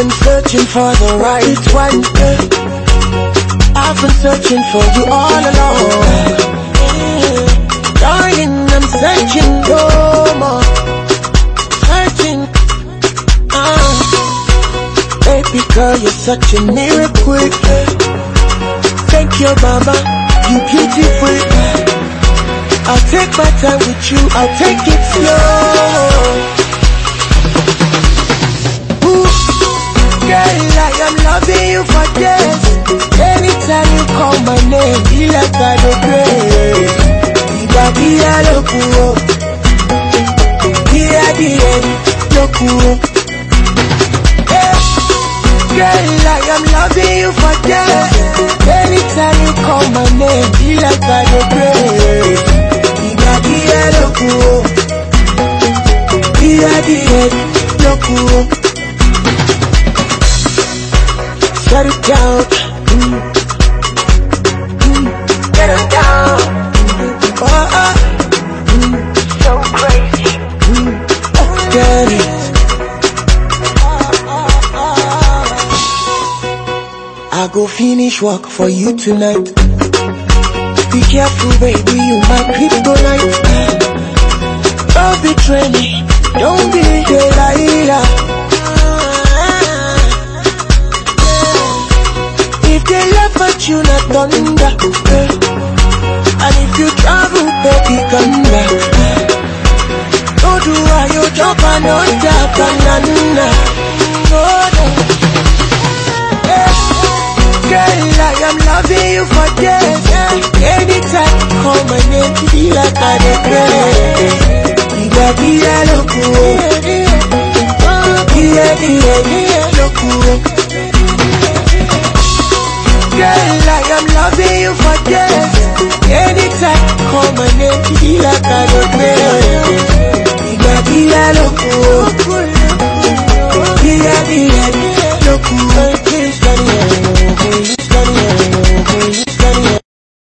been searching for the right one. I've been searching for you all along. Darling, I'm searching no more. Searching. Uh, baby girl, you're such a miracle. Thank you, mama. You beautiful. I'll take my time with you. I'll take it slow. You for days. Anytime you call my name, be like I do grace. Ìgbà díẹ̀ ló kù o, díẹ̀ díẹ̀ ló kù o. Girl, I am loving you for days. Anytime you call my name, be like I do grace. Ìgbà díẹ̀ ló kù o, díẹ̀ díẹ̀ ló kù o. Shut it down. Get it down. Oh, oh. Mm. So crazy. Get it. I go finish work for you tonight. Be careful, baby, you my kryptonite. Don't betray me, don't be a liar. At you, not thunder. eh. And if you travel, baby, come back. Don't do why you and under banana. Oh, no. Eh. Girl, I am loving you for days. Anytime you call my name, feel like I regret. Ìgbà díẹ̀ ló kù o. Díẹ̀ díẹ̀ ló kù o. Girl, like I regret.